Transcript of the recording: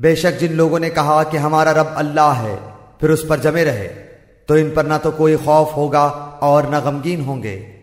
بے شک جن لوگوں نے کہا کہ ہمارا رب اللہ ہے، پھر اس پر جمے رہے۔ تو ان پر نہ تو کوئی خوف ہوگا اور نہ غمگین ہوں گے۔